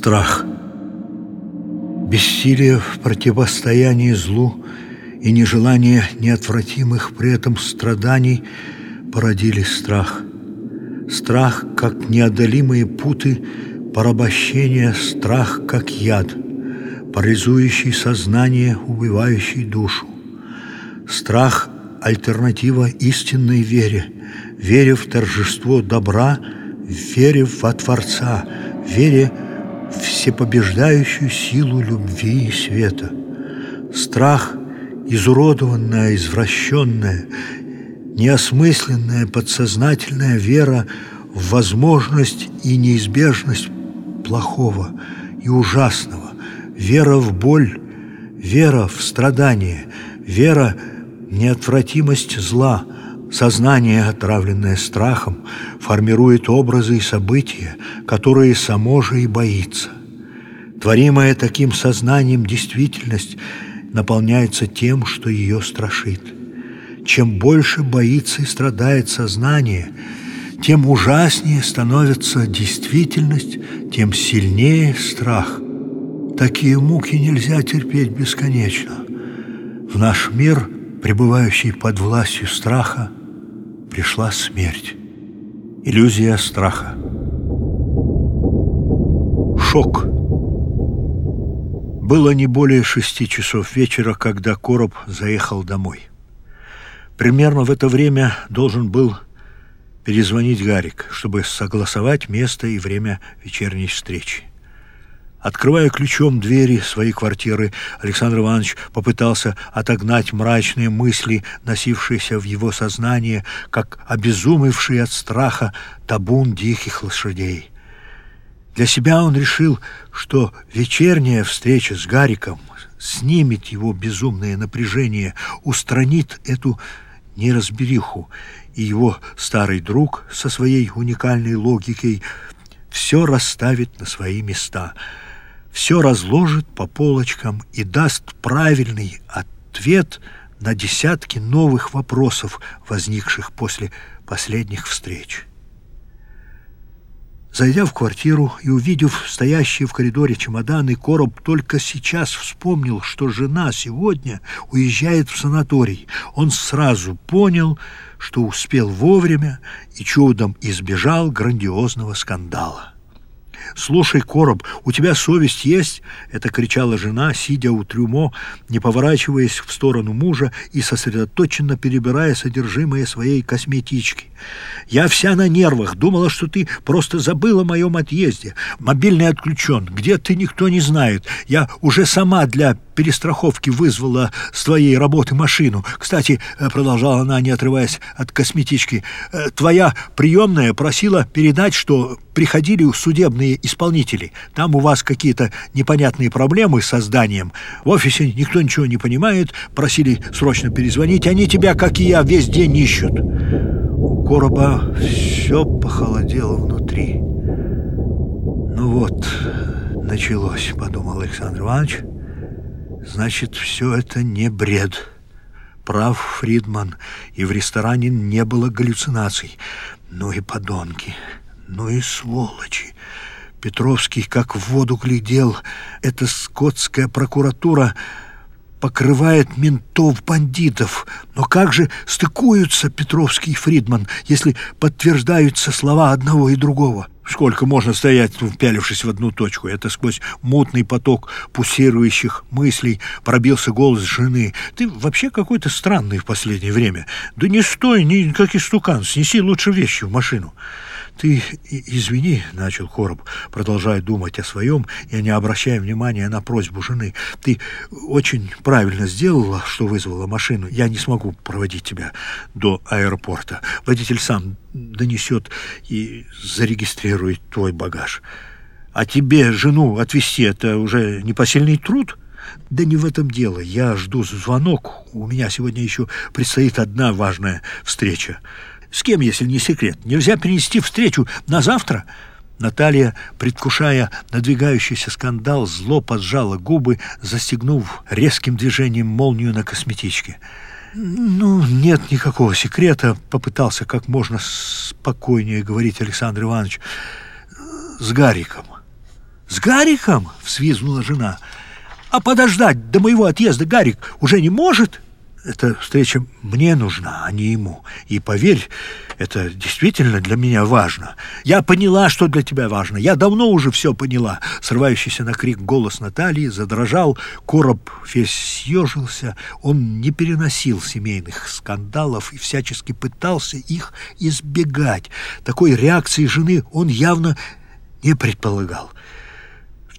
Страх. Бессилие в противостоянии злу и нежелание неотвратимых при этом страданий породили страх. Страх, как неодолимые путы порабощения, страх, как яд, парализующий сознание, убивающий душу. Страх – альтернатива истинной вере, вере в торжество добра, вере во Творца, вере в всепобеждающую силу любви и света. Страх, изуродованная, извращенная, неосмысленная подсознательная вера в возможность и неизбежность плохого и ужасного, вера в боль, вера в страдание, вера в неотвратимость зла, сознание, отравленное страхом, формирует образы и события, которые само же и боится. Творимая таким сознанием действительность наполняется тем, что ее страшит. Чем больше боится и страдает сознание, тем ужаснее становится действительность, тем сильнее страх. Такие муки нельзя терпеть бесконечно. В наш мир, пребывающий под властью страха, пришла смерть. Иллюзия страха. Шок. Было не более шести часов вечера, когда Короб заехал домой. Примерно в это время должен был перезвонить Гарик, чтобы согласовать место и время вечерней встречи. Открывая ключом двери своей квартиры, Александр Иванович попытался отогнать мрачные мысли, носившиеся в его сознании, как обезумевший от страха табун диких лошадей. Для себя он решил, что вечерняя встреча с Гариком снимет его безумное напряжение, устранит эту неразбериху, и его старый друг со своей уникальной логикой все расставит на свои места – все разложит по полочкам и даст правильный ответ на десятки новых вопросов, возникших после последних встреч. Зайдя в квартиру и увидев стоящие в коридоре чемоданы, Короб только сейчас вспомнил, что жена сегодня уезжает в санаторий. Он сразу понял, что успел вовремя и чудом избежал грандиозного скандала. «Слушай, Короб, у тебя совесть есть?» — это кричала жена, сидя у трюмо, не поворачиваясь в сторону мужа и сосредоточенно перебирая содержимое своей косметички. «Я вся на нервах, думала, что ты просто забыла о моем отъезде. Мобильный отключен, где ты никто не знает. Я уже сама для перестраховки вызвала с твоей работы машину. Кстати, э, продолжала она, не отрываясь от косметички, э, твоя приемная просила передать, что приходили судебные исполнители. Там у вас какие-то непонятные проблемы с созданием. В офисе никто ничего не понимает, просили срочно перезвонить. Они тебя, как и я, весь день ищут. У Короба все похолодело внутри. Ну вот, началось, подумал Александр Иванович. Значит, все это не бред. Прав Фридман, и в ресторане не было галлюцинаций. Ну и подонки, ну и сволочи. Петровский как в воду глядел. Эта скотская прокуратура покрывает ментов-бандитов. Но как же стыкуются Петровский и Фридман, если подтверждаются слова одного и другого? Сколько можно стоять, впялившись в одну точку? Это сквозь мутный поток пульсирующих мыслей пробился голос жены. Ты вообще какой-то странный в последнее время. Да не стой, ни как истукан, снеси лучше вещи в машину. «Ты извини», — начал Короб, продолжая думать о своем и не обращая внимания на просьбу жены. «Ты очень правильно сделала, что вызвала машину. Я не смогу проводить тебя до аэропорта. Водитель сам донесет и зарегистрирует твой багаж. А тебе жену отвезти — это уже непосильный труд?» Да не в этом дело. Я жду звонок. У меня сегодня еще предстоит одна важная встреча. С кем, если не секрет? Нельзя перенести встречу на завтра?» Наталья, предвкушая надвигающийся скандал, зло поджала губы, застегнув резким движением молнию на косметичке. «Ну, нет никакого секрета», — попытался как можно спокойнее говорить Александр Иванович. «С Гариком. «С Гариком?» — взвизгнула жена. «А подождать до моего отъезда Гарик уже не может?» Эта встреча мне нужна, а не ему. И поверь, это действительно для меня важно. Я поняла, что для тебя важно. Я давно уже все поняла. Срывающийся на крик голос Натальи задрожал. Короб весь съежился. Он не переносил семейных скандалов и всячески пытался их избегать. Такой реакции жены он явно не предполагал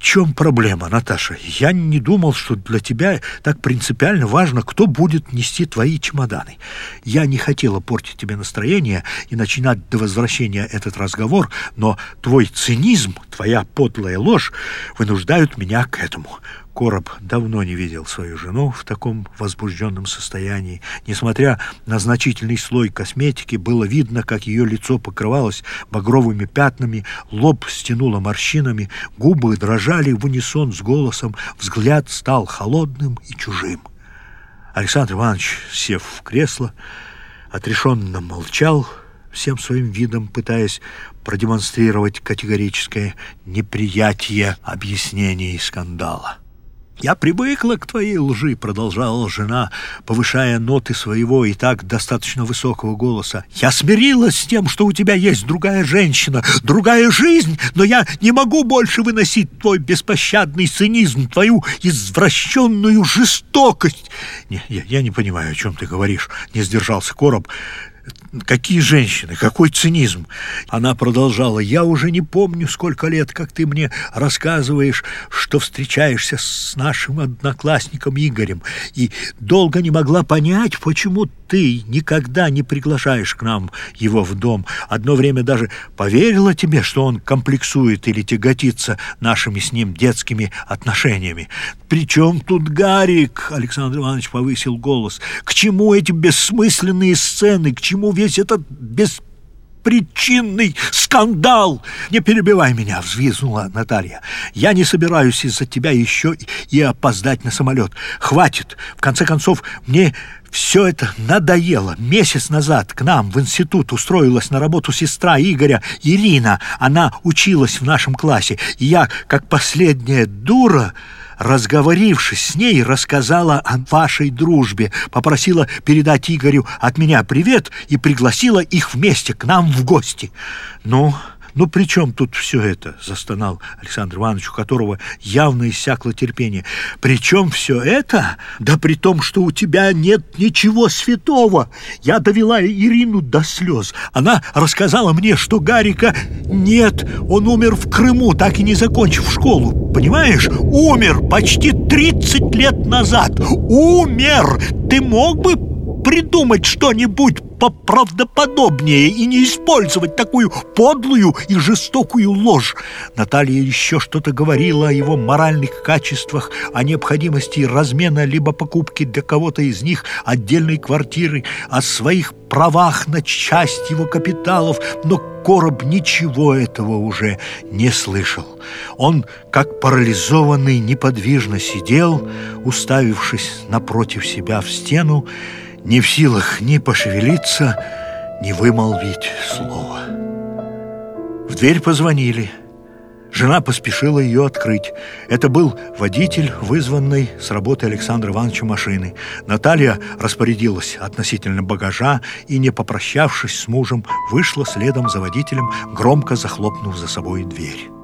чем проблема, Наташа? Я не думал, что для тебя так принципиально важно, кто будет нести твои чемоданы. Я не хотела портить тебе настроение и начинать до возвращения этот разговор, но твой цинизм, твоя подлая ложь вынуждают меня к этому. Короб давно не видел свою жену в таком возбужденном состоянии. Несмотря на значительный слой косметики, было видно, как ее лицо покрывалось багровыми пятнами, лоб стянуло морщинами, губы дрожали в унисон с голосом, взгляд стал холодным и чужим. Александр Иванович, сев в кресло, отрешенно молчал, всем своим видом пытаясь продемонстрировать категорическое неприятие объяснений скандала. «Я привыкла к твоей лжи», — продолжала жена, повышая ноты своего и так достаточно высокого голоса. «Я смирилась с тем, что у тебя есть другая женщина, другая жизнь, но я не могу больше выносить твой беспощадный цинизм, твою извращенную жестокость». Не, я, «Я не понимаю, о чем ты говоришь», — не сдержался Короб. Какие женщины, какой цинизм. Она продолжала. Я уже не помню, сколько лет, как ты мне рассказываешь, что встречаешься с нашим одноклассником Игорем, и долго не могла понять, почему ты никогда не приглашаешь к нам его в дом. Одно время даже поверила тебе, что он комплексует или тяготится нашими с ним детскими отношениями. Причем тут Гарик? Александр Иванович повысил голос. К чему эти бессмысленные сцены? К чему весь этот беспричинный причинный скандал. Не перебивай меня, взвизгнула Наталья. Я не собираюсь из-за тебя еще и опоздать на самолет. Хватит. В конце концов, мне все это надоело. Месяц назад к нам в институт устроилась на работу сестра Игоря, Ирина. Она училась в нашем классе. И я, как последняя дура, разговорившись с ней, рассказала о вашей дружбе, попросила передать Игорю от меня привет и пригласила их вместе к нам в гости. Ну, «Ну при чем тут все это?» — застонал Александр Иванович, у которого явно иссякло терпение. «При чем все это? Да при том, что у тебя нет ничего святого. Я довела Ирину до слез. Она рассказала мне, что Гарика нет. Он умер в Крыму, так и не закончив школу. Понимаешь? Умер почти 30 лет назад. Умер! Ты мог бы придумать что-нибудь поправдоподобнее и не использовать такую подлую и жестокую ложь. Наталья еще что-то говорила о его моральных качествах, о необходимости размена либо покупки для кого-то из них отдельной квартиры, о своих правах на часть его капиталов, но Короб ничего этого уже не слышал. Он, как парализованный, неподвижно сидел, уставившись напротив себя в стену, не в силах ни пошевелиться, ни вымолвить слова. В дверь позвонили. Жена поспешила ее открыть. Это был водитель, вызванный с работы Александра Ивановича машины. Наталья распорядилась относительно багажа и, не попрощавшись с мужем, вышла следом за водителем, громко захлопнув за собой дверь.